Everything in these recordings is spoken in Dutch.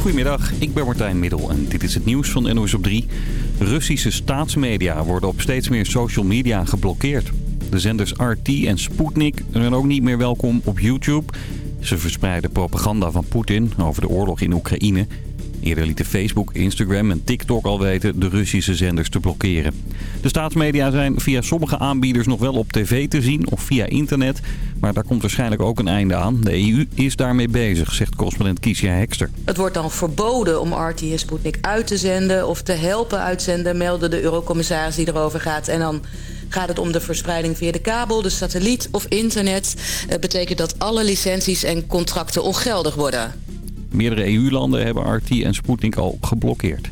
Goedemiddag, ik ben Martijn Middel en dit is het nieuws van NOS op 3. Russische staatsmedia worden op steeds meer social media geblokkeerd. De zenders RT en Sputnik zijn ook niet meer welkom op YouTube. Ze verspreiden propaganda van Poetin over de oorlog in Oekraïne. Eerder lieten Facebook, Instagram en TikTok al weten de Russische zenders te blokkeren. De staatsmedia zijn via sommige aanbieders nog wel op tv te zien of via internet. Maar daar komt waarschijnlijk ook een einde aan. De EU is daarmee bezig, zegt correspondent Kiesja Hekster. Het wordt dan verboden om RT en Sputnik uit te zenden of te helpen uitzenden, melden de eurocommissaris die erover gaat. En dan Gaat het om de verspreiding via de kabel, de satelliet of internet... Het betekent dat alle licenties en contracten ongeldig worden. Meerdere EU-landen hebben RT en Sputnik al geblokkeerd.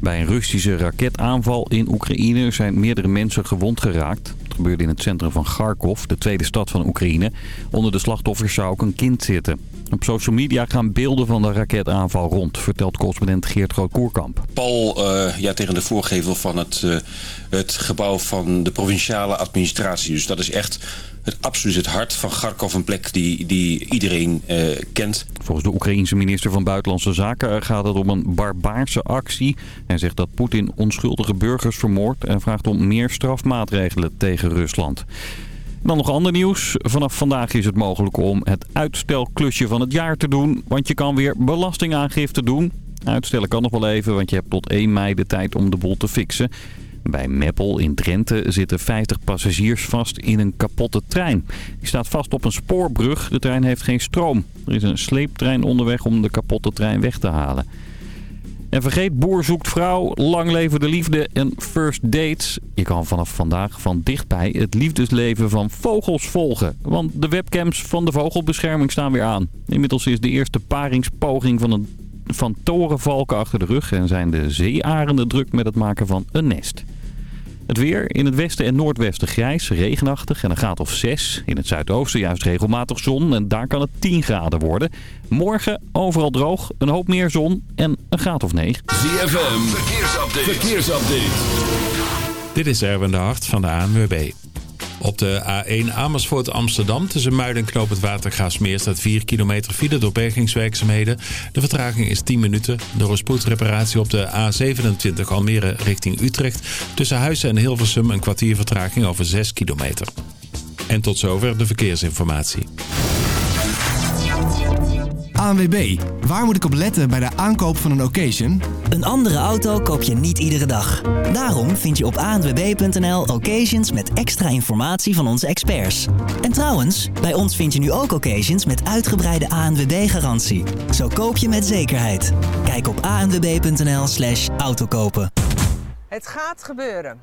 Bij een Russische raketaanval in Oekraïne zijn meerdere mensen gewond geraakt. Het gebeurde in het centrum van Kharkov, de tweede stad van Oekraïne. Onder de slachtoffers zou ook een kind zitten. Op social media gaan beelden van de raketaanval rond, vertelt correspondent Geert Groot-Koerkamp. Pal uh, ja, tegen de voorgevel van het, uh, het gebouw van de provinciale administratie. Dus dat is echt het absoluut het hart van Kharkov, een plek die, die iedereen uh, kent. Volgens de Oekraïense minister van Buitenlandse Zaken gaat het om een barbaarse actie. Hij zegt dat Poetin onschuldige burgers vermoordt en vraagt om meer strafmaatregelen tegen Rusland. Dan nog ander nieuws. Vanaf vandaag is het mogelijk om het uitstelklusje van het jaar te doen. Want je kan weer belastingaangifte doen. Uitstellen kan nog wel even, want je hebt tot 1 mei de tijd om de boel te fixen. Bij Meppel in Drenthe zitten 50 passagiers vast in een kapotte trein. Die staat vast op een spoorbrug. De trein heeft geen stroom. Er is een sleeptrein onderweg om de kapotte trein weg te halen. En vergeet boer zoekt vrouw, lang leven de liefde en first dates. Je kan vanaf vandaag van dichtbij het liefdesleven van vogels volgen. Want de webcams van de vogelbescherming staan weer aan. Inmiddels is de eerste paringspoging van, een, van torenvalken achter de rug... en zijn de zeearenden druk met het maken van een nest. Het weer in het westen en noordwesten grijs, regenachtig en een graad of 6. In het zuidoosten juist regelmatig zon en daar kan het 10 graden worden. Morgen overal droog, een hoop meer zon en een graad of 9. ZFM, verkeersupdate. verkeersupdate. Dit is Erwin de Hart van de ANWB. Op de A1 Amersfoort Amsterdam tussen Muiden en Knoop het Watergaasmeer staat 4 kilometer file door bergingswerkzaamheden. De vertraging is 10 minuten. Door een spoedreparatie op de A27 Almere richting Utrecht tussen Huizen en Hilversum een kwartier vertraging over 6 kilometer. En tot zover de verkeersinformatie. ANWB, waar moet ik op letten bij de aankoop van een occasion? Een andere auto koop je niet iedere dag. Daarom vind je op anwb.nl occasions met extra informatie van onze experts. En trouwens, bij ons vind je nu ook occasions met uitgebreide ANWB-garantie. Zo koop je met zekerheid. Kijk op anwb.nl slash autokopen. Het gaat gebeuren.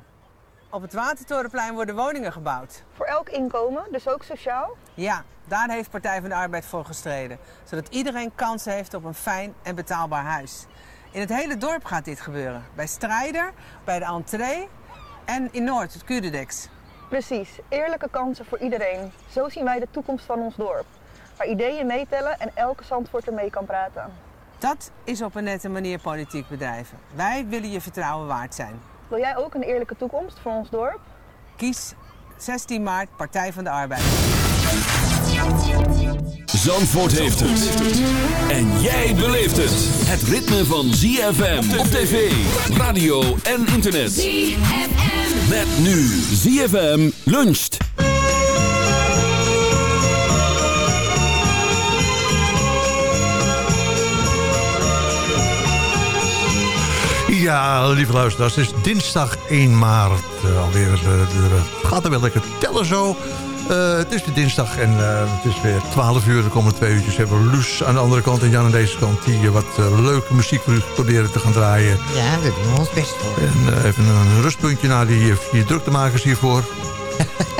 Op het Watertorenplein worden woningen gebouwd. Voor elk inkomen, dus ook sociaal? Ja, daar heeft Partij van de Arbeid voor gestreden. Zodat iedereen kans heeft op een fijn en betaalbaar huis. In het hele dorp gaat dit gebeuren. Bij Strijder, bij de entree en in Noord, het Curedex. Precies, eerlijke kansen voor iedereen. Zo zien wij de toekomst van ons dorp. Waar ideeën meetellen en elke Zandvoort mee kan praten. Dat is op een nette manier politiek bedrijven. Wij willen je vertrouwen waard zijn. Wil jij ook een eerlijke toekomst voor ons dorp? Kies 16 maart Partij van de Arbeid. Zandvoort heeft het. En jij beleeft het. Het ritme van ZFM op tv, radio en internet. ZFM. Met nu ZFM luncht. Ja, lieve luisteraars, het is dinsdag 1 maart. Uh, alweer, uh, gaat er wel lekker tellen zo. Uh, het is weer dinsdag en uh, het is weer 12 uur. De komende twee uurtjes hebben we Luus aan de andere kant en Jan aan deze kant... die uh, wat leuke muziek voor u proberen te gaan draaien. Ja, daar doen we ons best voor. En even een rustpuntje naar die vier druktemakers hiervoor.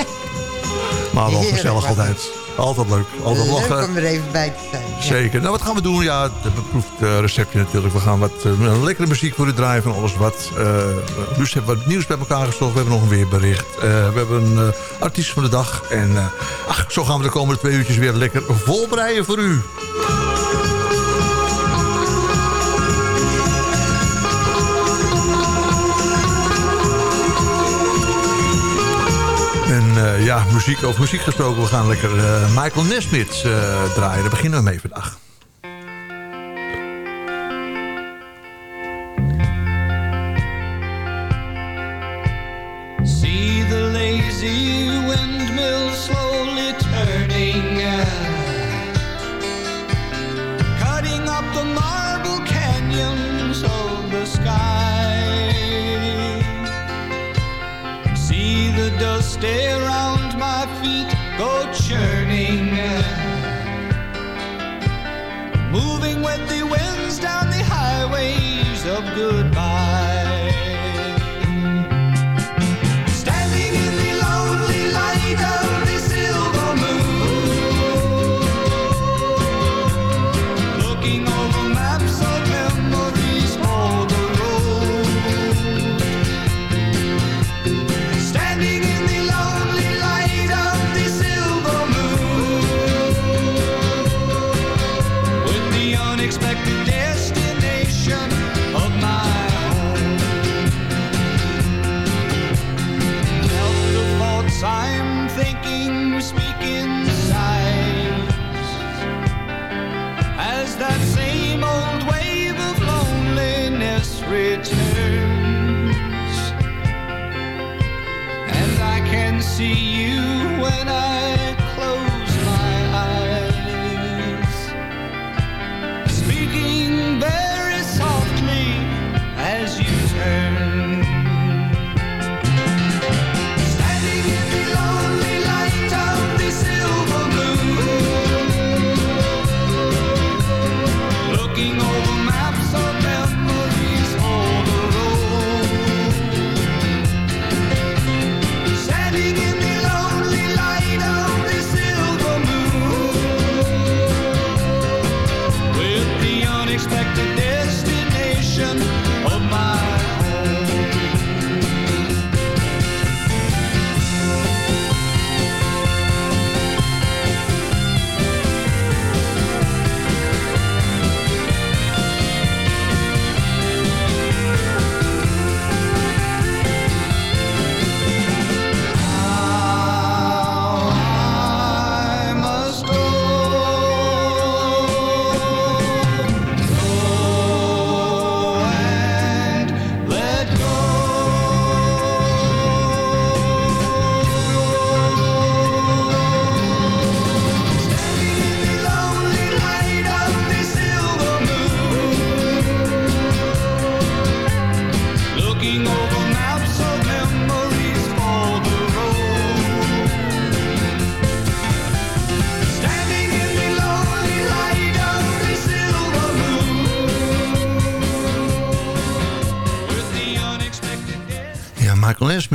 maar wel gezellig altijd. Altijd leuk. Altijd leuk lachen. om er even bij te zijn. Zeker. Nou, wat gaan we doen? Ja, het beproefd uh, receptje natuurlijk. We gaan wat uh, lekkere muziek voor u draaien van alles wat. Uh, dus hebben we wat nieuws bij elkaar gezocht. We hebben nog een weerbericht. we hebben een artiest van de dag. En ach, zo gaan we de komende twee uurtjes weer lekker volbreien voor u. En ja, muziek over muziek gesproken. We gaan lekker eh, Michael Nesmith eh, draaien. Daar beginnen we mee vandaag. lazy windmill slowly turning Cutting up the marble canyons of the sky See the dust air go churning, moving with the winds down the highways of goodbye.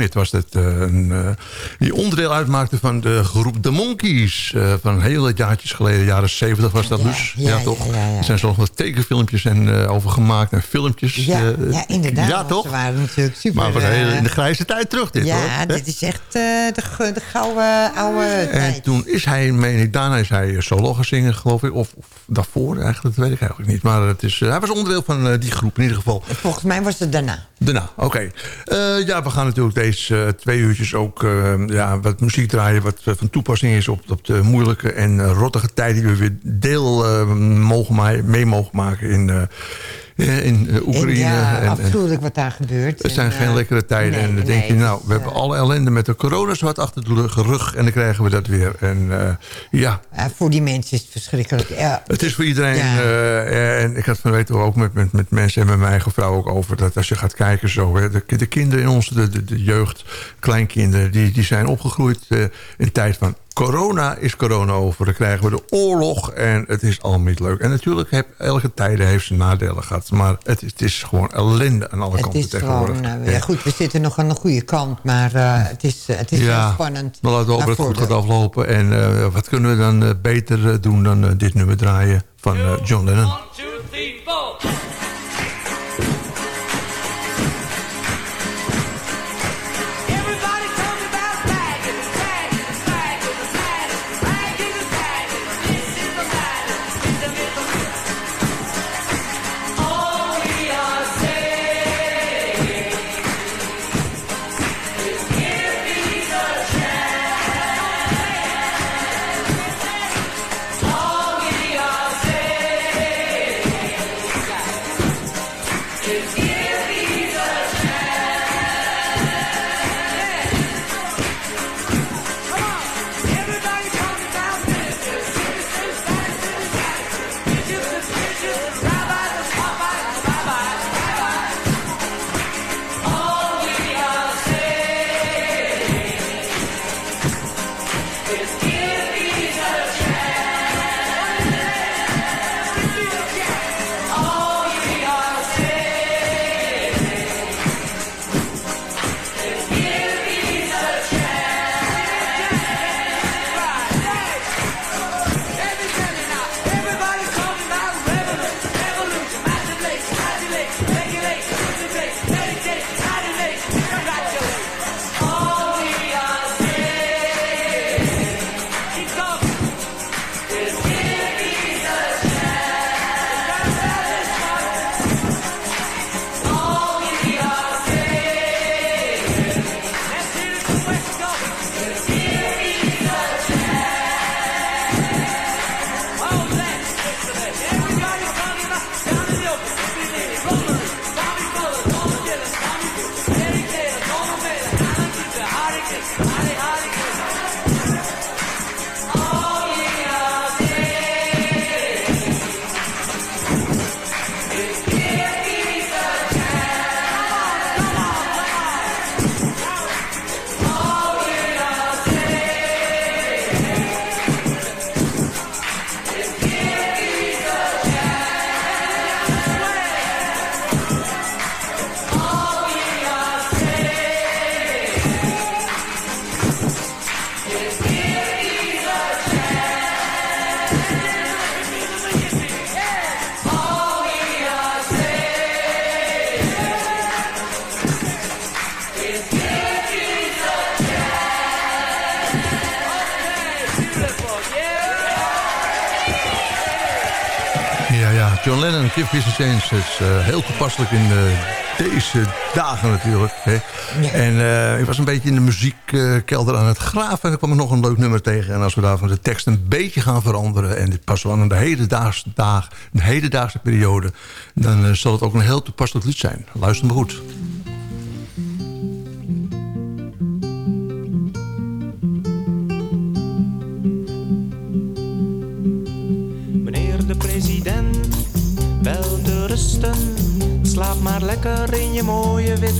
Nesmith was dat. eh, een, eh, die onderdeel uitmaakte van de groep The Monkees. eh, van hele jaartjes geleden, jaren 70 was dat dus. Ja, ja, toch? ja, ja, ja. Er zijn zelfs wat tekenfilmpjes en, over gemaakt en filmpjes. Ja, ja inderdaad. Ja, toch? Ze waren natuurlijk super... Maar we eh, in de grijze tijd terug dit, hoor. Ja, dit is echt de, de gouden oude tijd. En toen is hij, meen ik, daarna is hij solo gaan zingen, geloof ik. Of, of daarvoor eigenlijk, dat weet ik eigenlijk niet. Maar het is, hij was onderdeel van die groep in ieder geval. Volgens mij was het daarna. Daarna, oké. Eh, ja, we gaan natuurlijk deze eh, twee uurtjes ook eh, ja, wat muziek draaien... wat eh, van toepassing is op, op de moeilijke en rottige tijd... die we weer deel mogen mee mogen maken in, in eh, Oekraïne. En ja, en, en- afschuwelijk wat daar gebeurt. het zijn En, geen eh, lekkere tijden. nee, en dan nee, denk je, nou, we hebben alle ellende met de corona zo wat achter de rug-. En dan krijgen we dat weer. En eh, ja, eh, voor die mensen is het verschrikkelijk. Ja, het is voor iedereen. Ja. eh, en ik had van weten ook met, met, met mensen en met mijn eigen vrouw ook over. Dat als je gaat kijken zo. Hè, de, de kinderen in ons, de, de, de jeugd, kleinkinderen. Die, die zijn opgegroeid eh, in tijd van corona is corona over. Dan krijgen we de oorlog en het is allemaal niet leuk. En natuurlijk heeft elke tijde heeft zijn nadelen gehad. Maar het is, het is gewoon ellende aan alle het kanten is tegenwoordig. gewoon... ja, goed, we zitten nog aan de goede kant, maar eh, het is, eh, het is heel spannend. Maar laten we hopen dat het goed gaat aflopen. En eh, wat kunnen we dan beter doen dan dit nummer draaien van John Lennon. Is eh, heel toepasselijk in eh, deze dagen natuurlijk. Hè. En eh, ik was een beetje in de muziekkelder aan het graven... en er kwam ik nog een leuk nummer tegen. En als we daarvan de tekst een beetje gaan veranderen... en dit passen we aan de hedendaagse, dag, de hedendaagse periode... dan zal het ook een heel toepasselijk lied zijn. Luister maar goed.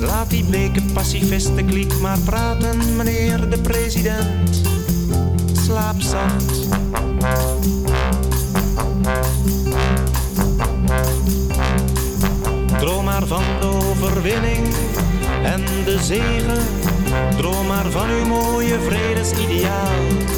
Laat die bleke pacifisten kliek maar praten, meneer de president. Slaap zacht. Droom maar van de overwinning en de zegen. Droom maar van uw mooie vredesideaal.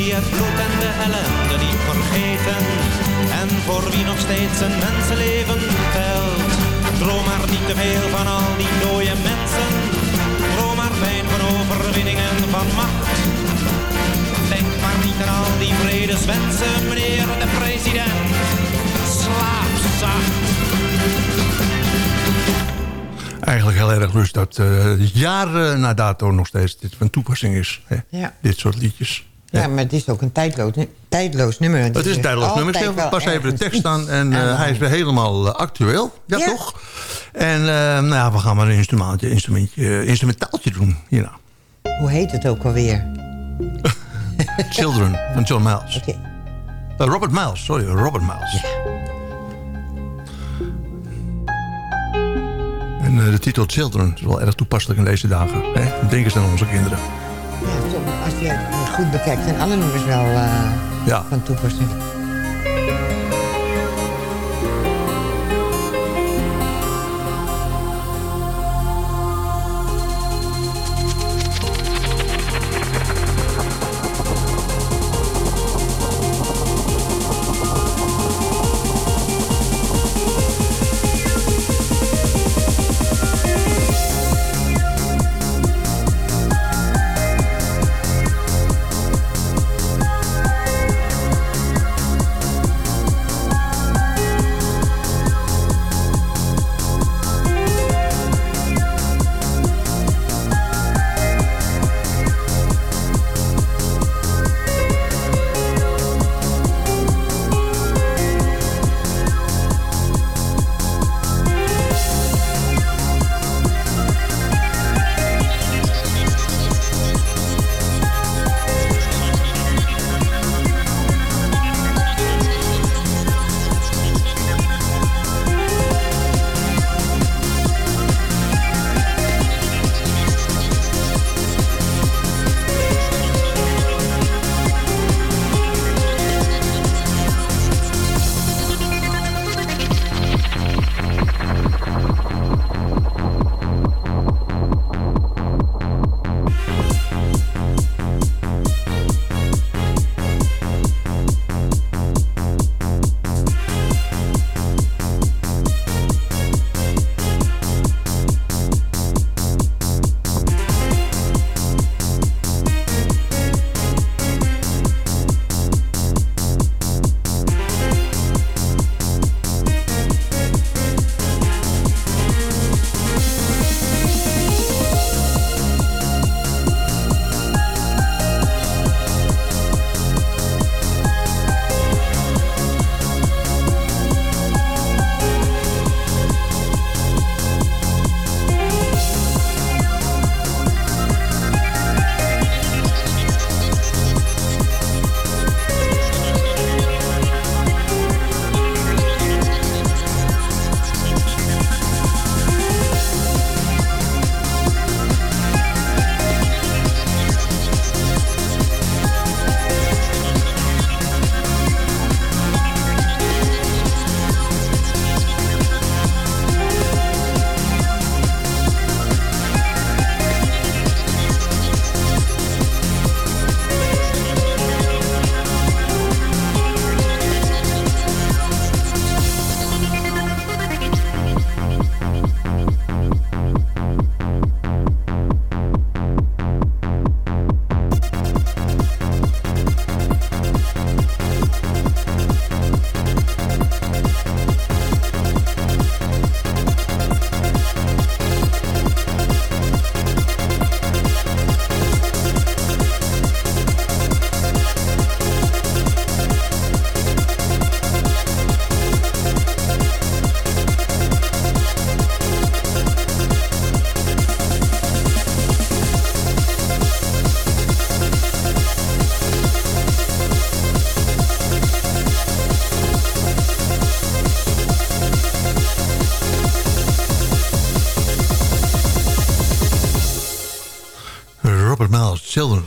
Die het bloed en de ellende niet vergeten. En voor wie nog steeds een mensenleven telt. Droom maar niet te veel van al die dode mensen. Droom maar fijn van overwinningen van macht. Denk maar niet aan al die vredeswensen, meneer de president. Slaap zacht. Eigenlijk heel erg lust dat eh, jaren na dato nog steeds dit van toepassing is. Hè? Ja. Dit soort liedjes. Ja, maar het is ook een tijdloos, tijdloos nummer. Het is een tijdloos nummer. Ik pas even de tekst aan en eh, hij is weer helemaal eh, actueel. Ja, Ja. toch? En eh, nou ja, we gaan maar een instrumentje, instrumentje, instrumentaaltje doen hierna. Hoe heet het ook alweer? Children van John Miles. Oké. Robert Miles, sorry, Robert Miles. En eh, de titel Children is wel erg toepasselijk in deze dagen. Hè? Denk eens aan onze kinderen. Als je het goed bekijkt zijn alle nummers wel eh, Ja. van toepassing.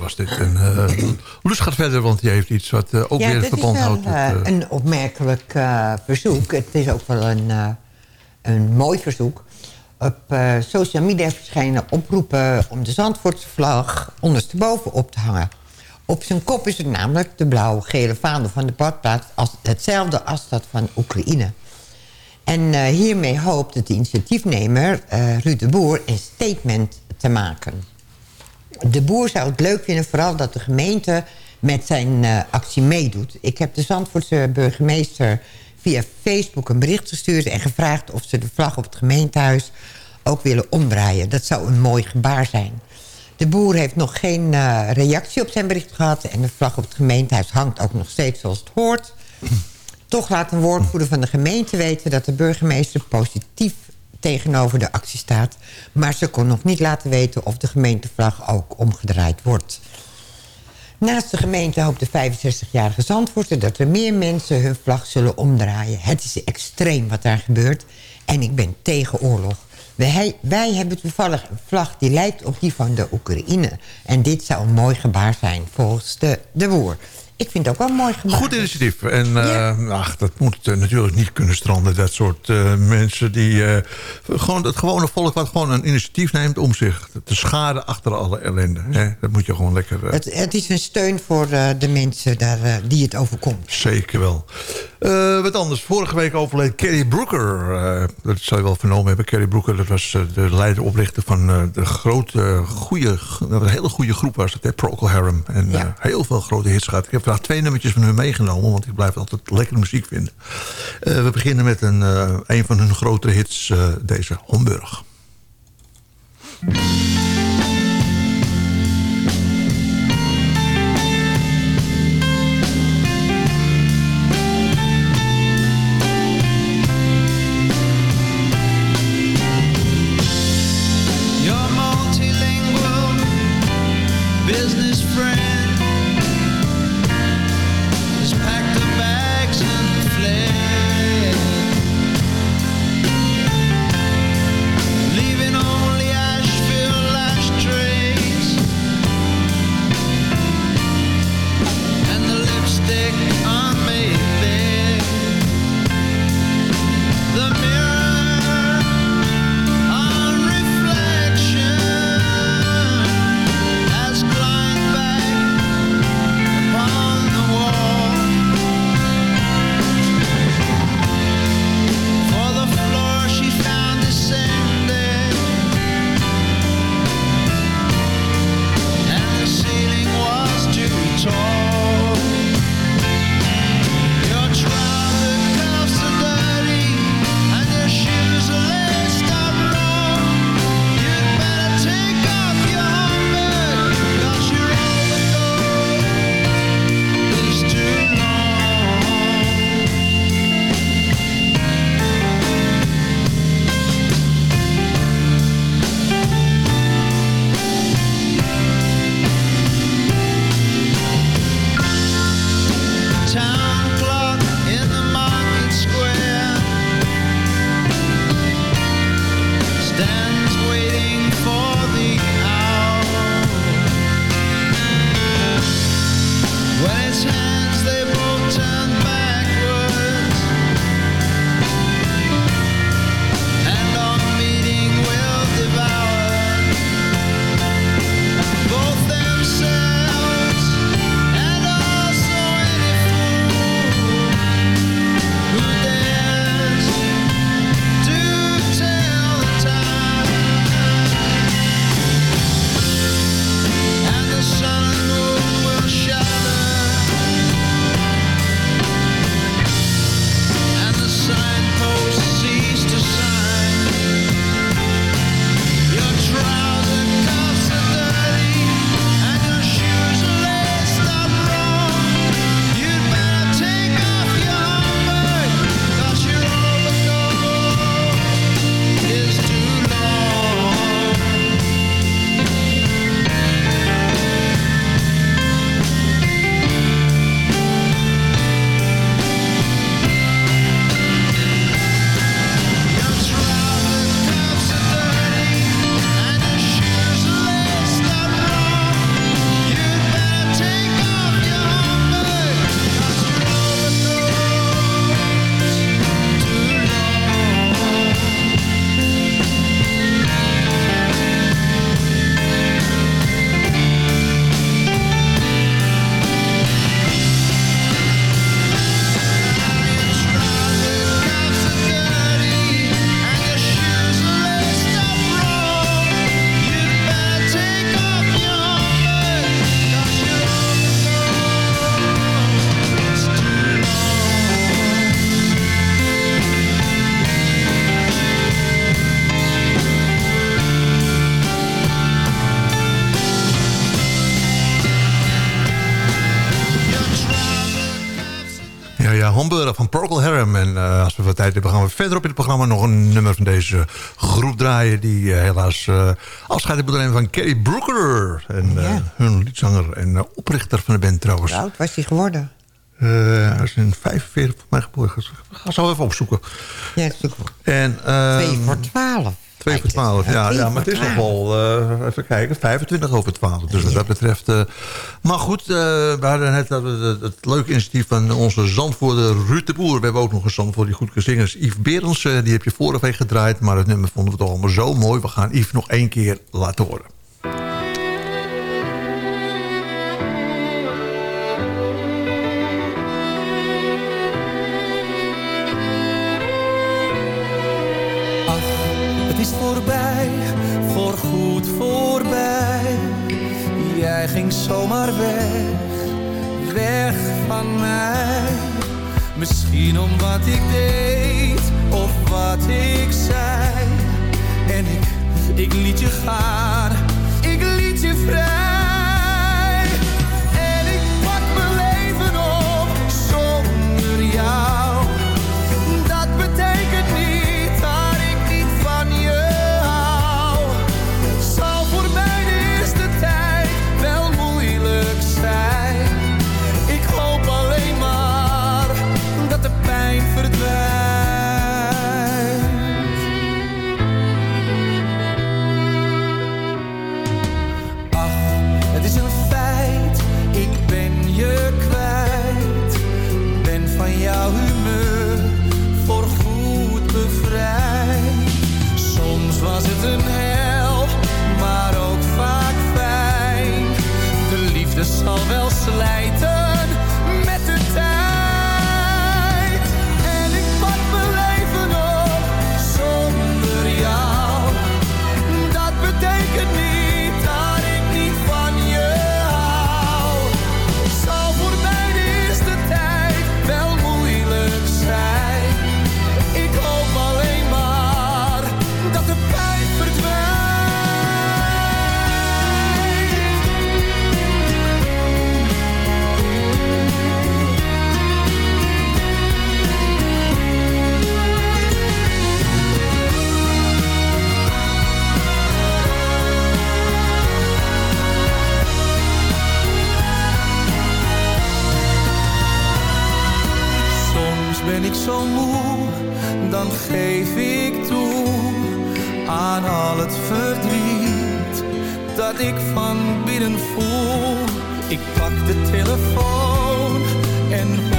Was dit. En, uh, Loes gaat verder, want die heeft iets wat uh, ook ja, weer verband houdt. Ja, dit is een opmerkelijk verzoek. Het is ook wel een, een mooi verzoek. Op social media verschijnen oproepen om de Zandvoortse vlag ondersteboven op te hangen. Op zijn kop is het namelijk de blauw-gele vaandel van de badplaats... Als, hetzelfde als dat van Oekraïne. En uh, hiermee hoopt de initiatiefnemer, uh, Ruud de Boer, een statement te maken. De Boer zou het leuk vinden, vooral dat de gemeente met zijn uh, actie meedoet. Ik heb de Zandvoortse burgemeester via Facebook een bericht gestuurd... en gevraagd of ze de vlag op het gemeentehuis ook willen omdraaien. Dat zou een mooi gebaar zijn. De boer heeft nog geen uh, reactie op zijn bericht gehad... en de vlag op het gemeentehuis hangt ook nog steeds zoals het hoort. Toch laat een woordvoerder van de gemeente weten... dat de burgemeester positief tegenover de actie staat... maar ze kon nog niet laten weten of de gemeentevlag ook omgedraaid wordt. Naast de gemeente hoopt de 65-jarige Zandvoorter... dat er meer mensen hun vlag zullen omdraaien. Het is extreem wat daar gebeurt en ik ben tegen oorlog. Wij, wij, hebben toevallig een vlag die lijkt op die van de Oekraïne. En dit zou een mooi gebaar zijn volgens de, de boer. Ik vind het ook wel mooi gebaar. Goed initiatief. En ja. uh, ach, dat moet uh, natuurlijk niet kunnen stranden. Dat soort uh, mensen die... gewoon het gewone volk wat gewoon een initiatief neemt... om zich te schaden achter alle ellende. Hè? Dat moet je gewoon lekker... Het, het, is een steun voor de mensen daar, die het overkomt. Zeker wel. Wat anders. Vorige week overleed Kerry Brooker. dat zou je wel vernomen hebben. Kerry Brooker, dat was de leider-oprichter van de grote, goede... een hele goede groep was het, Procol Harum. En ja. heel veel grote hits gehad. Ik heb vandaag twee nummertjes van hun meegenomen... want ik blijf altijd lekkere muziek vinden. We beginnen met een, een van hun grotere hits, deze Homburg. Tijd gaan we verderop in het programma... nog een nummer van deze groep draaien... die eh, helaas eh, afscheid hebben nemen van Kerry Brooker. En, eh, hun liedzanger en oprichter van de band trouwens. Hoe oud was hij geworden? Hij is in 45 voor mij geboren. Ga zo even opzoeken. Ja, ook En, ehm, Twee voor twaalf. 2 voor 12, ja, ja, maar het is nog wel, eh, even kijken, 25 over 12. Dus wat dat betreft... eh, maar goed, eh, we hadden net dat het, het leuke initiatief van onze Zandvoorder Ruud de Boer. We hebben ook nog een Zandvoort die goed kan zingen. Is Yves Berends, die heb je vorige week gedraaid. Maar het nummer vonden we toch allemaal zo mooi. We gaan Yves nog één keer laten horen. Zomaar weg, weg van mij. Misschien om wat ik deed of wat ik zei. En ik, ik liet je gaan, ik van binnen voel. Ik pak de telefoon en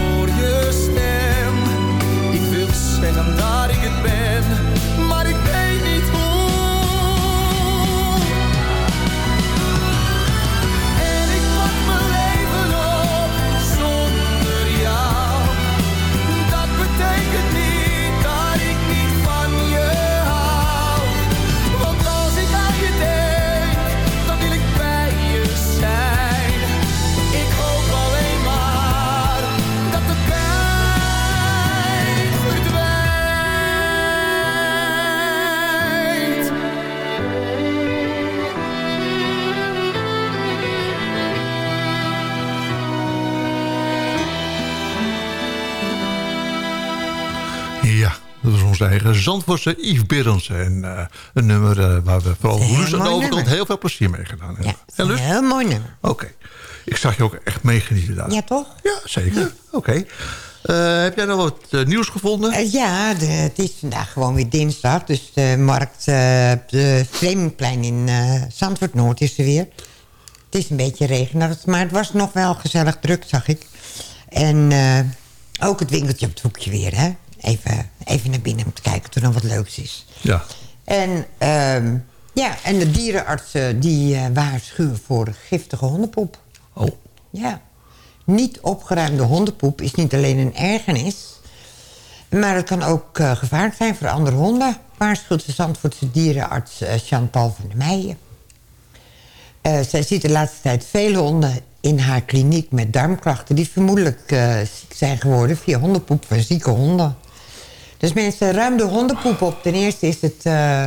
onze eigen Zandvoortse Yves. En eh, een nummer eh, waar we vooral Luus aan de overkant heel veel plezier mee gedaan hebben. Ja, een heel mooi nummer. Oké. Ik zag je ook echt meegenieten daar. Ja, toch? Ja, zeker. Oké. Eh, heb jij nog wat nieuws gevonden? Ja, de- het is vandaag gewoon weer dinsdag. Dus de markt op de Vreemdplein in eh Zandvoort Noord is er weer. Het is een beetje regenachtig, maar het was nog wel gezellig druk, zag ik. En ook het winkeltje op het hoekje weer, hè. Even, even naar binnen om te kijken of er nog wat leuks is. Ja. En, ehm, ja, en de dierenartsen die eh, waarschuwen voor giftige hondenpoep. Oh. Ja. Niet opgeruimde hondenpoep is niet alleen een ergernis... maar het kan ook eh, gevaarlijk zijn voor andere honden... waarschuwt de Zandvoortse dierenarts eh, Jean-Paul van der Meijen. Zij ziet de laatste tijd veel honden in haar kliniek met darmklachten... die vermoedelijk ziek zijn geworden via hondenpoep van zieke honden. Dus mensen, ruim de hondenpoep op. Ten eerste is het eh,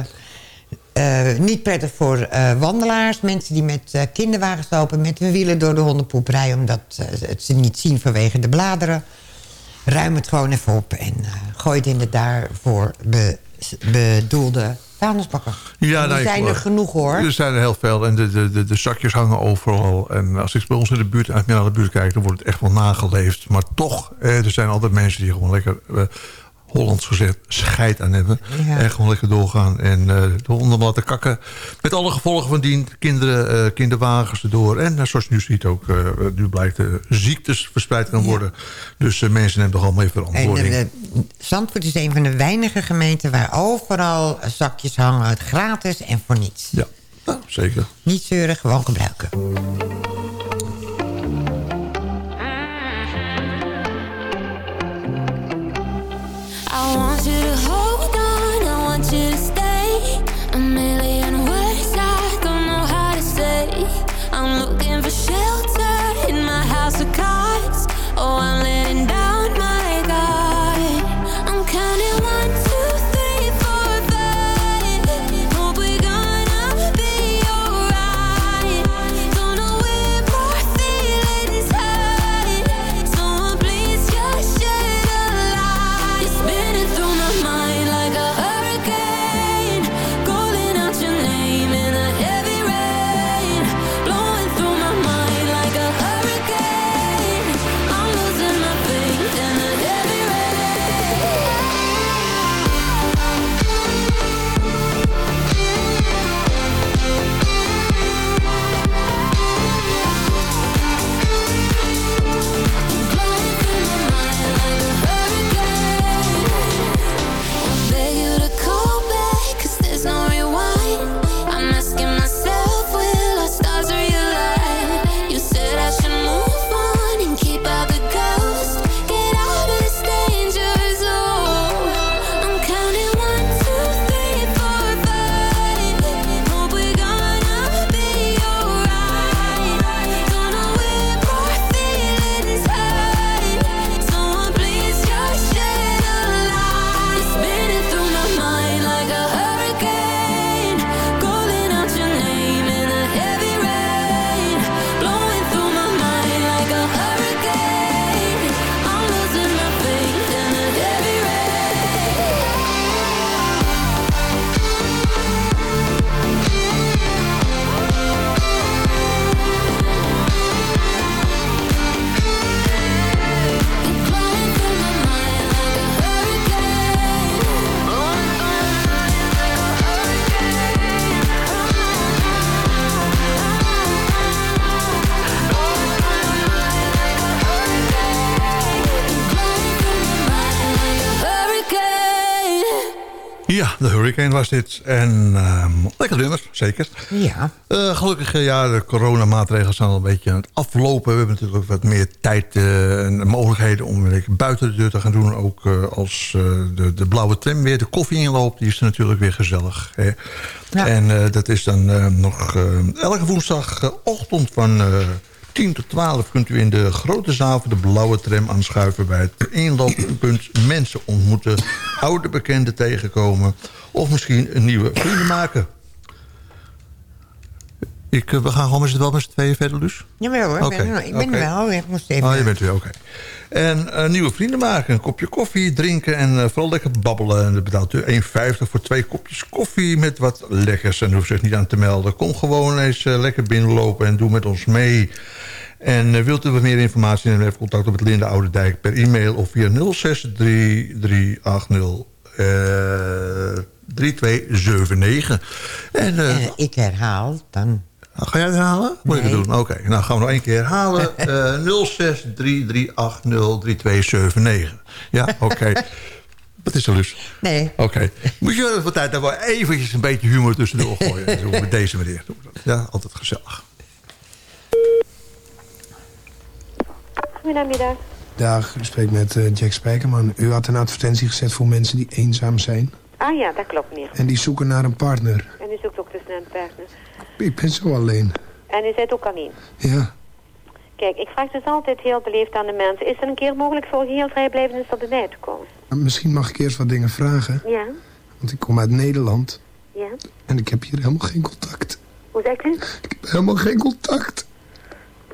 eh, niet prettig voor eh, wandelaars. Mensen die met kinderwagens lopen met hun wielen door de hondenpoep rijden... omdat het ze niet zien vanwege de bladeren. ruim het gewoon even op en gooi het in de daarvoor be, bedoelde vuilnisbakken. Ja, er nou, zijn ik- er genoeg hoor. Er zijn er heel veel en de, de, de, de zakjes hangen overal. En als ik bij ons in de buurt, uit naar de buurt kijk... dan wordt het echt wel nageleefd. Maar toch, eh, er zijn altijd mensen die gewoon lekker... eh, Hollands gezegd, scheid aan hebben. Ja. En gewoon lekker doorgaan. En eh, de honden laten kakken. Met alle gevolgen van dien. Kinderen, eh, kinderwagens erdoor. En eh, zoals je nu ziet ook, nu blijkt de ziektes verspreid kan worden. Dus mensen nemen toch allemaal even En verantwoording. eh, Zandvoort is een van de weinige gemeenten... waar overal zakjes hangen, gratis en voor niets. Ja, nou, zeker. Niet zeuren, gewoon gebruiken. Was dit. En ehm, lekker nummer, zeker. Ja. Eh, gelukkig, eh, ja, de coronamaatregelen zijn al een beetje aan het aflopen. We hebben natuurlijk ook wat meer tijd eh, en mogelijkheden om lekker buiten de deur te gaan doen. Ook als de, de blauwe tram weer de koffie inloopt, die is natuurlijk weer gezellig. Hè. En dat is dan nog elke woensdagochtend van... eh 10 tot 12 kunt u in de grote zaal de blauwe tram aanschuiven... bij het inlooppunt mensen ontmoeten, oude bekenden tegenkomen... of misschien een nieuwe vrienden maken. Ik, eh, we gaan gewoon met z'n wel met z'n tweeën verder, Luus? Jawel hoor, ik ben, er- ik ben er wel. Ik moest even... Oh, je bent weer, oké. En eh, nieuwe vrienden maken, een kopje koffie drinken en eh, vooral lekker babbelen. En dat betaalt u 1,50 voor twee kopjes koffie met wat lekkers. En hoeft zich niet aan te melden. Kom gewoon eens lekker binnenlopen en doe met ons mee. En wilt u wat meer informatie nemen, even contact op met Linda Oudendijk per e-mail of via 063380 eh 3279. En, En ik herhaal dan... Ga jij het herhalen? Moet ik het doen? Oké, nou gaan we nog één keer herhalen. Eh 0633803279. Ja, oké. Wat is er, Lus? Nee. Oké. Moet je wel even tijd daar wel eventjes een beetje humor tussendoor gooien. Dat doen we met deze meneer. doen we dat. Ja, altijd gezellig. Goedemiddag. Dag, u spreekt met eh, Jack Spijkerman. U had een advertentie gezet voor mensen die eenzaam zijn. Ah ja, dat klopt meneer. En die zoeken naar een partner. En u zoekt ook dus naar een partner. Ik ben zo alleen. En u zit ook alleen. Ja. Kijk, ik vraag dus altijd heel beleefd aan de mensen. Is er een keer mogelijk voor u heel vrijblijvend eens tot bij mij te komen? Misschien mag ik eerst wat dingen vragen. Ja? Want ik kom uit Nederland. Ja? En ik heb hier helemaal geen contact. Hoe zegt u? Ik heb helemaal geen contact.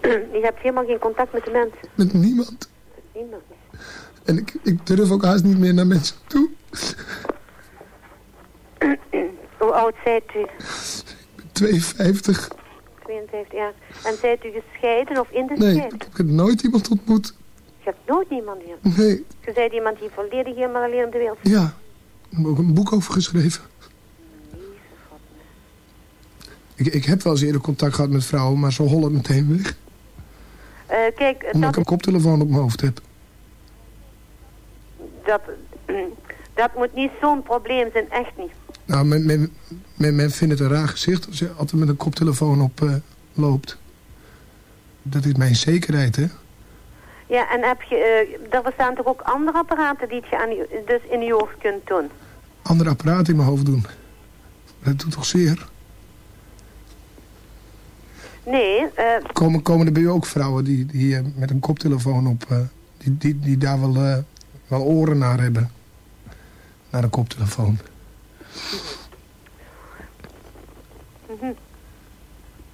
u hebt helemaal geen contact met de mensen. Met niemand. Met niemand. En ik, ik durf ook haast niet meer naar mensen toe. Hoe oud zijt u? 52. 52 jaar. En zijt u gescheiden of in de Nee, scheid? ik heb nooit iemand ontmoet. Je hebt nooit niemand hier. Nee, Je bent iemand die volledig helemaal alleen op de wereld ja. Ik heb ook een boek over geschreven. Ik, ik heb wel eens eerder contact gehad met vrouwen, maar zo hollen meteen weg. Eh, kijk, Omdat dat, ik een koptelefoon op mijn hoofd heb. dat, dat moet niet zo'n probleem zijn, echt niet. Nou, men, men, men, men vindt het een raar gezicht als je altijd met een koptelefoon op eh, loopt. Dat is mijn zekerheid, hè? Ja, en heb je, eh, er bestaan toch ook andere apparaten die je aan dus in je hoofd kunt doen? Andere apparaten in mijn hoofd doen. Dat doet toch zeer? Nee, eh, Komen, komen er bij u ook vrouwen die, die met een koptelefoon op... die, die, die daar wel, wel oren naar hebben? Naar een koptelefoon.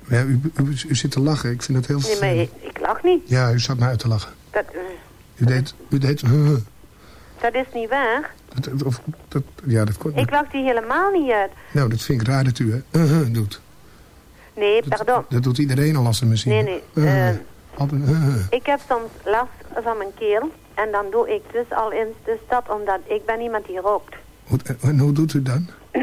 Ja, u, u, u zit te lachen. Ik vind het heel nee, maar ik, ik lach niet. Ja, u zat mij uit te lachen. Dat, eh, U deed... U deed dat is niet waar. dat, of, dat, ja, dat, kon- Ik lach die helemaal niet uit. nou, dat vind ik raar dat u hè, doet. Nee, pardon. Dat doet iedereen al als ze me zien. Nee, nee. Eh, ik heb soms last van mijn keel. En dan doe ik dus al eens dus dat omdat ik ben iemand die rookt. Hoe- En hoe doet u dan?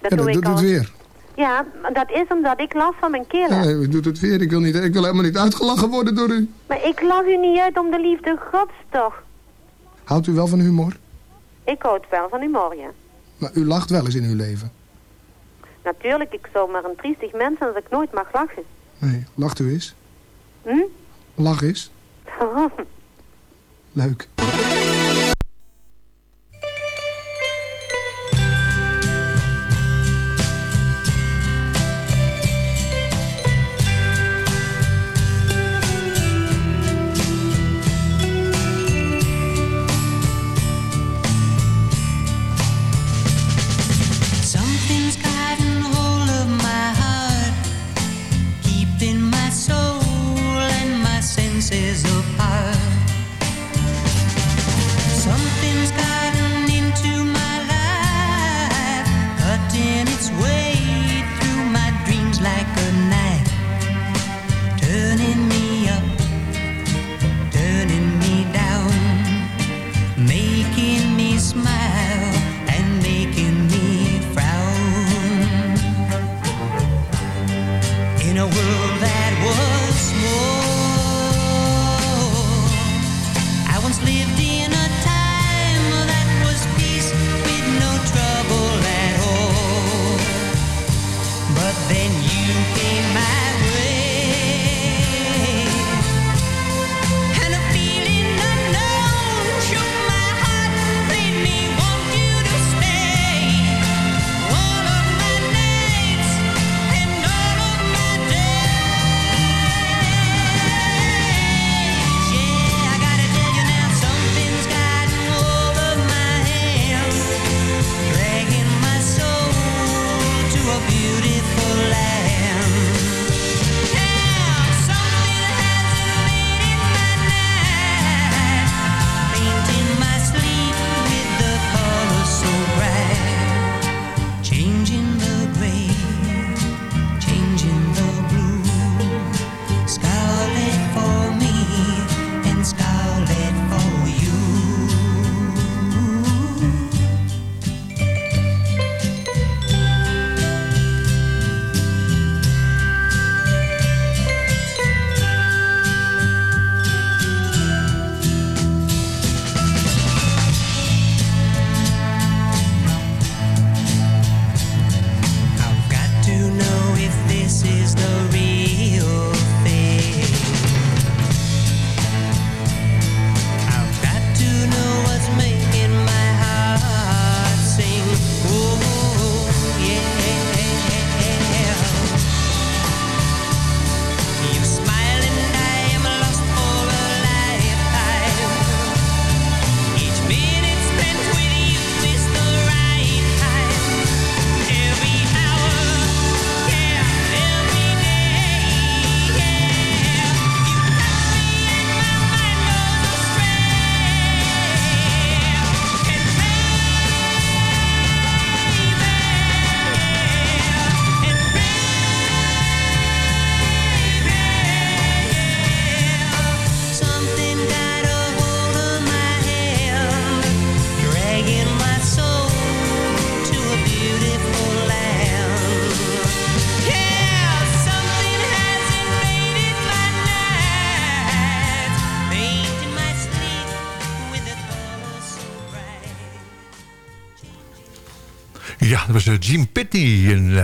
Dat ja, doe dat ik doet al. het weer. Ja, dat is omdat ik last van mijn keel Ja, heb. u doet het weer. Ik wil, niet, ik wil helemaal niet uitgelachen worden door u. Maar ik lach u niet uit om de liefde gods toch. Houdt u wel van humor? Ik houd wel van humor, ja. Maar u lacht wel eens in uw leven. Natuurlijk, ik zou maar een triestig mens zijn als ik nooit mag lachen. Nee, lacht u eens. Hm? Lach eens. Leuk.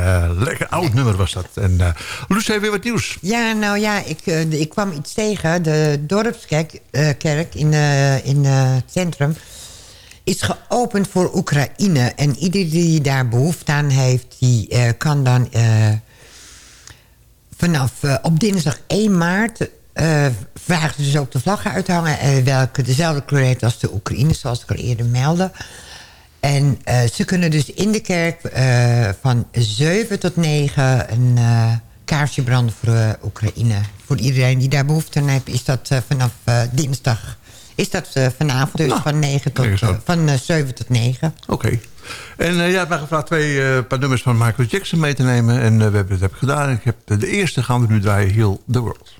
Eh, lekker oud nummer was dat. En uh, Luus heeft weer wat nieuws. Ja, nou ja, ik, ik kwam iets tegen. De dorpskerk kerk in, in het centrum is geopend voor Oekraïne. En iedereen die daar behoefte aan heeft... die kan dan vanaf op dinsdag 1 maart... vragen ze dus ook de vlag uithangen... welke dezelfde kleur heeft als de Oekraïne, zoals ik al eerder meldde... En uh, ze kunnen dus in de kerk uh, van 7 tot 9 een uh, kaarsje branden voor Oekraïne. Voor iedereen die daar behoefte aan heeft, is dat vanaf dinsdag. Is dat vanavond, dus nou, van, 9 tot, van 7 tot 9. Oké. Okay. En jij hebt mij gevraagd twee paar nummers van Michael Jackson mee te nemen. En we hebben het heb gedaan. Ik heb, de eerste gaan we nu draaien, Heal the World.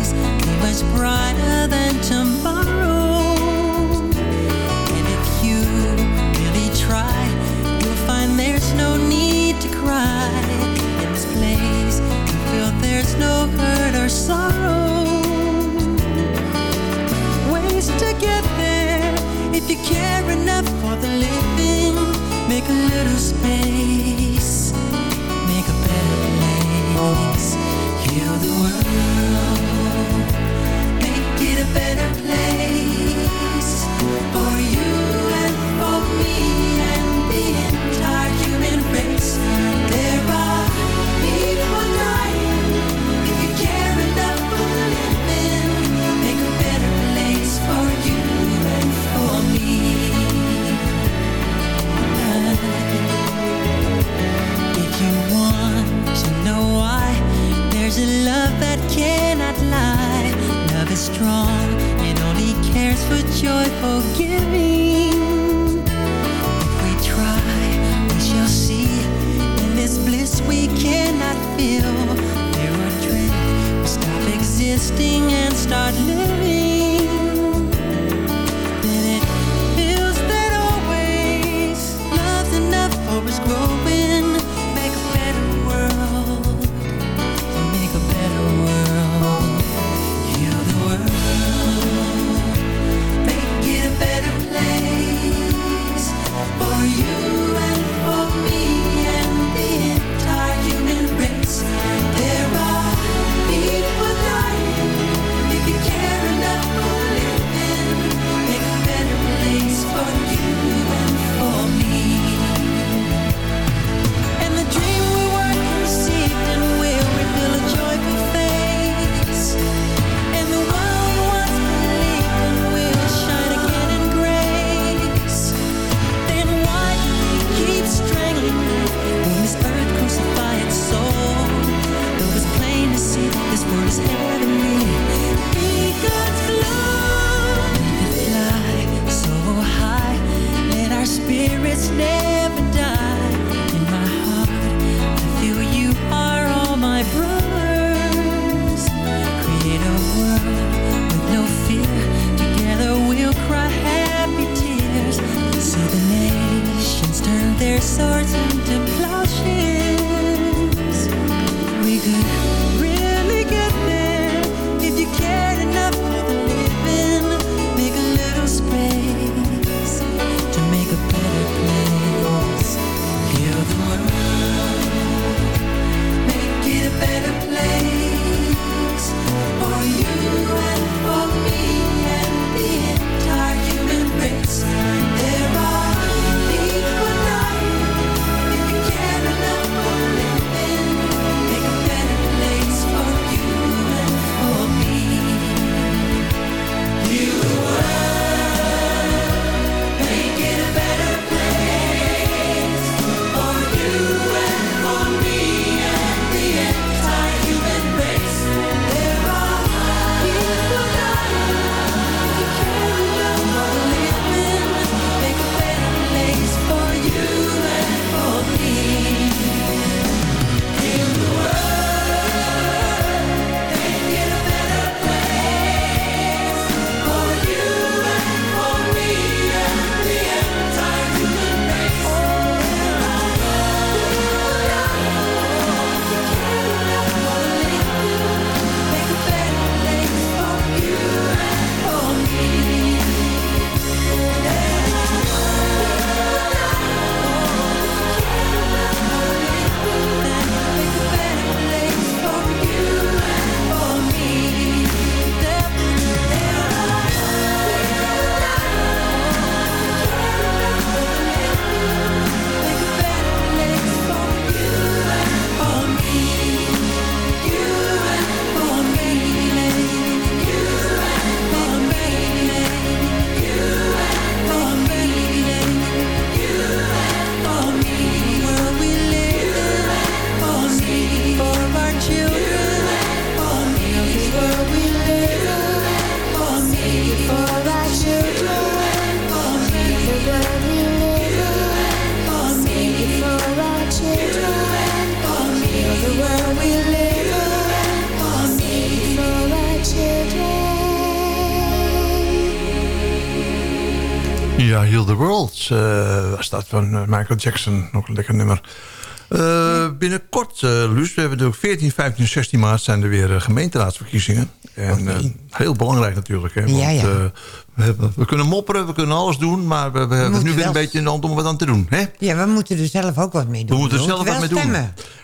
place be much brighter than tomorrow. And if you really try, you'll find there's no need to cry. In this place, you feel there's no hurt or sorrow. Dat van eh, Michael Jackson. Nog een lekker nummer. Eh, binnenkort, uh, Luus, we hebben natuurlijk 14, 15 16 maart zijn er weer uh, gemeenteraadsverkiezingen. En heel belangrijk natuurlijk. Hè, want, Ja, ja. we, hebben, we kunnen mopperen, we kunnen alles doen, maar we, we hebben nu weer een beetje in de hand om wat aan te doen. Hè? Ja, we moeten er zelf ook wat mee doen. We moeten er zelf wat mee doen.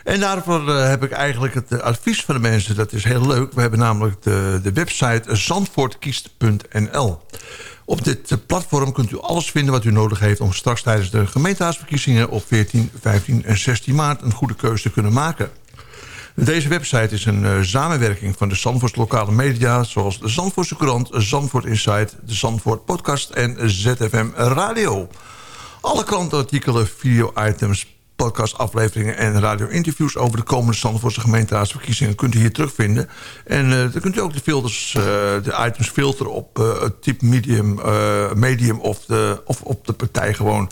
En daarvoor heb ik eigenlijk het advies van de mensen. Dat is heel leuk. We hebben namelijk de, de website zandvoortkiest.nl. Op dit eh, platform kunt u alles vinden wat u nodig heeft... om straks tijdens de gemeenteraadsverkiezingen... op 14, 15 en 16 maart een goede keuze te kunnen maken. Deze website is een eh, samenwerking van de Zandvoorts lokale media... zoals de Zandvoortse krant, Zandvoort Insight, de Zandvoort podcast en ZFM Radio. Alle krantenartikelen, video-items, podcastafleveringen en radio-interviews... over de komende Zandvoortse gemeenteraadsverkiezingen kunt u hier terugvinden. En eh, dan kunt u ook de, filters, eh, de items filteren op eh, het type medium, medium of, de, of op de partij gewoon.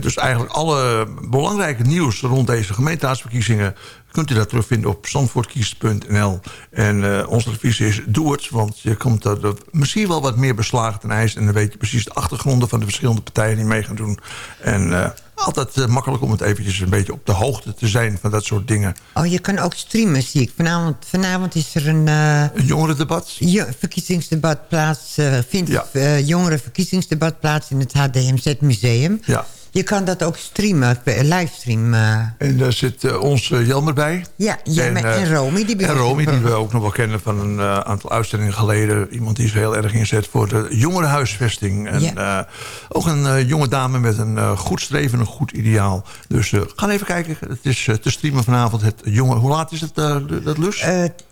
Dus eigenlijk alle belangrijke nieuws rond deze gemeenteraadsverkiezingen... kunt u daar terugvinden op zandvoortkiest.nl. En onze advies is, doe het, want je komt er misschien wel wat meer beslagen ten ijs... en dan weet je precies de achtergronden van de verschillende partijen die mee gaan doen. En altijd eh, makkelijk om het eventjes een beetje op de hoogte te zijn van dat soort dingen. Oh, je kan ook streamen, zie ik. Vanavond, vanavond is er een... eh, Een jongerendebat? Ja, verkiezingsdebat plaats. eh vindt Ja. jongerenverkiezingsdebat plaats in het HDMZ Museum. Ja. Je kan dat ook streamen, eh, livestream. eh. En daar zit eh, ons Jelmer bij. Ja, Jelmer en, eh, Romy. Die en Romy, die we ook nog wel kennen van een aantal uitzendingen geleden. Iemand die is heel erg inzet voor de jongerenhuisvesting. En Ja. ook een jonge dame met een goed streven, een goed ideaal. Dus eh ga even kijken. Het is te streamen vanavond. Het jonge, hoe laat is het, dat lus? Het,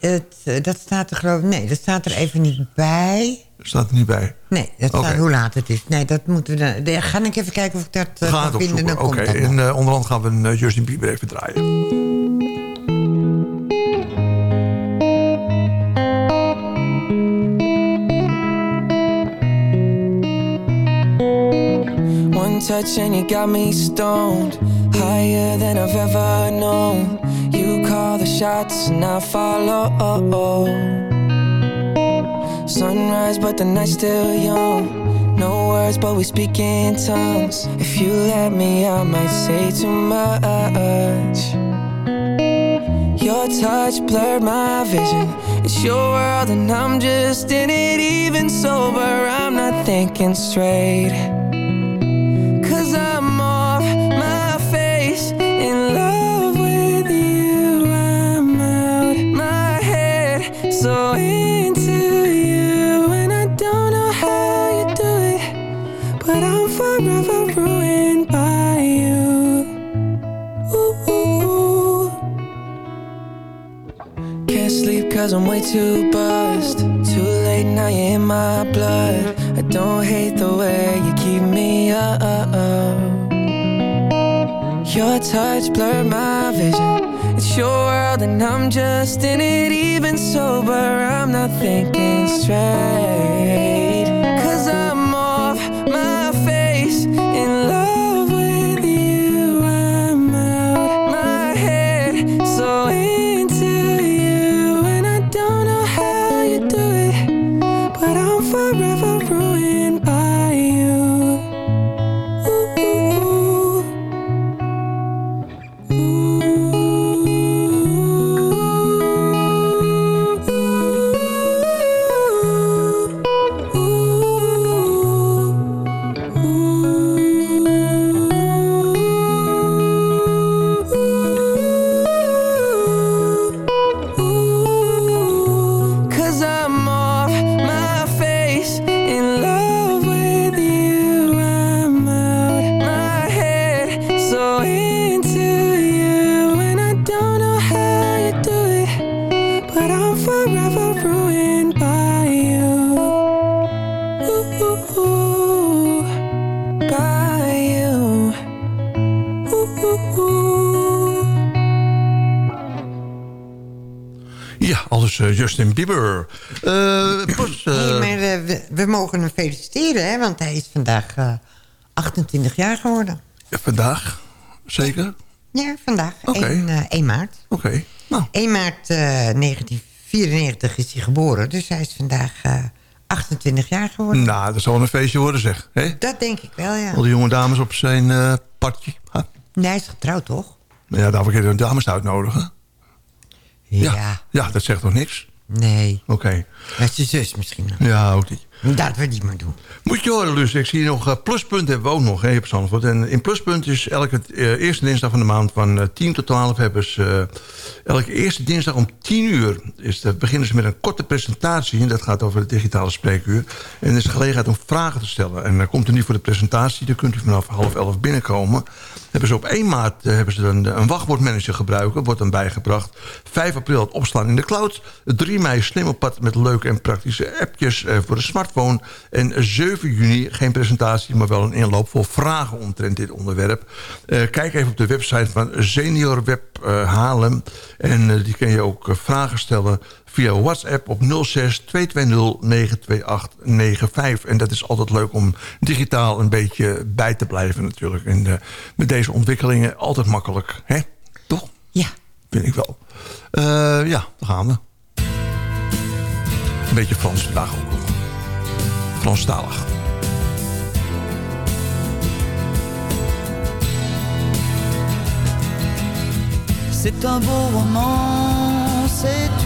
dat staat er geloof ik... Nee, dat staat er even niet bij. Staat er niet bij. Nee, dat Oké. staat hoe laat het is. Nee, dat moeten we... dan- Ga ik even kijken of ik dat Ga kan het vinden. Oké, nog. en eh, onderhand gaan we een eh, Justin Bieber even draaien. One touch and you got me stoned Higher than I've ever known You call the shots and I follow Sunrise but the night's still young. No words but we speak in tongues. If you let me I might say too much. Your touch blurred my vision. It's your world and I'm just in it Even sober. I'm not thinking straight cause I'm way too buzzed Too late now you're in my blood. I don't hate the way you keep me up. Your touch blurred my vision. It's your world and I'm just in it Even sober. I'm not thinking straight Ja, alles eh, Justin Bieber. Hey, maar we, we mogen hem feliciteren, hè? Want hij is vandaag eh, 28 jaar geworden. vandaag, zeker? Ja, vandaag. Oké. 1, eh, 1 maart. Oké. Nou. 1 maart eh, 1994 is hij geboren. Dus hij is vandaag eh, 28 jaar geworden. Nou, dat zal een feestje worden, zeg. Hè? Dat denk ik wel, ja. Al die jonge dames op zijn partje. Ha? Nee, hij is getrouwd, toch? Ja, daarvoor kun je de dames uitnodigen. Ja. Ja, dat zegt toch niks? Nee. Oké. Met zijn zus misschien. Ja, ook niet. Dat we die maar doen. Moet je horen, Lus. Ik zie nog uh, Pluspunt hebben we ook nog hè, op Zandvoort. En in Pluspunt is elke uh, eerste dinsdag van de maand van uh, 10 tot 12 hebben ze... elke eerste dinsdag om 10 uur is de, beginnen ze met een korte presentatie. En dat gaat over het digitale spreekuur. En er is gelegenheid om vragen te stellen. En dan komt u niet voor de presentatie. Dan kunt u vanaf half elf binnenkomen. Hebben ze op 1 maart hebben ze een, een wachtwoordmanager gebruiken. Wordt dan bijgebracht. 5 april het opslaan in de cloud. 3 mei slim op pad met leuke en praktische appjes voor de smartphone. En 7 juni geen presentatie, maar wel een inloop voor vragen omtrent dit onderwerp. Kijk even op de website van Senior Web Haarlem. En die kun je ook vragen stellen via WhatsApp op 06 220 92895. En dat is altijd leuk om digitaal een beetje bij te blijven natuurlijk. En met deze ontwikkelingen altijd makkelijk, hè? Toch? Ja. Vind ik wel. ja, daar gaan we. Een beetje Frans vandaag ook nog. Franstalig. C'est un beau roman, c'est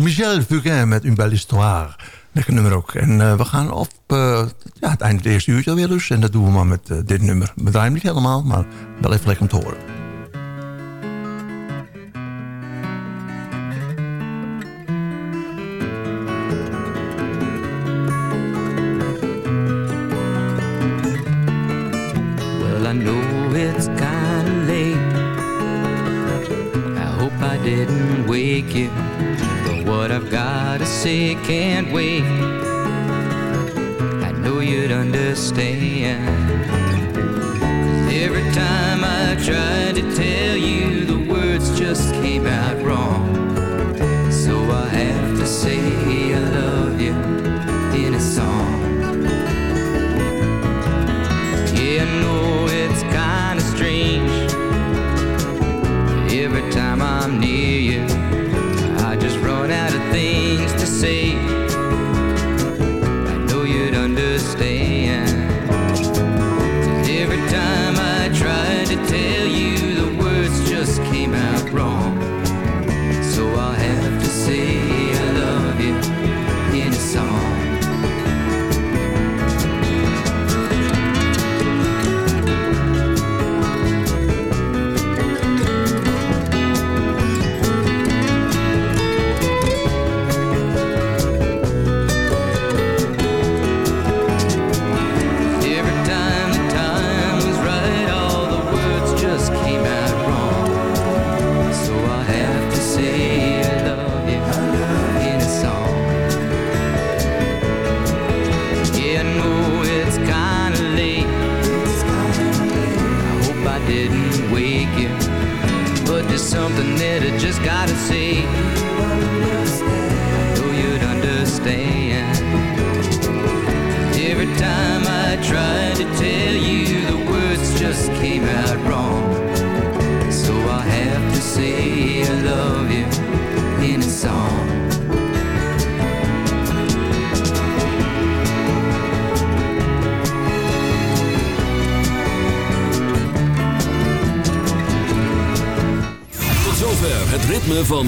Michel Fugain met Une belle histoire. Lekker nummer ook. En uh, we gaan op uh, ja, het einde van het eerste uurtje alweer dus. En dat doen we maar met uh, dit nummer. We draaien niet helemaal, maar wel even lekker om te horen.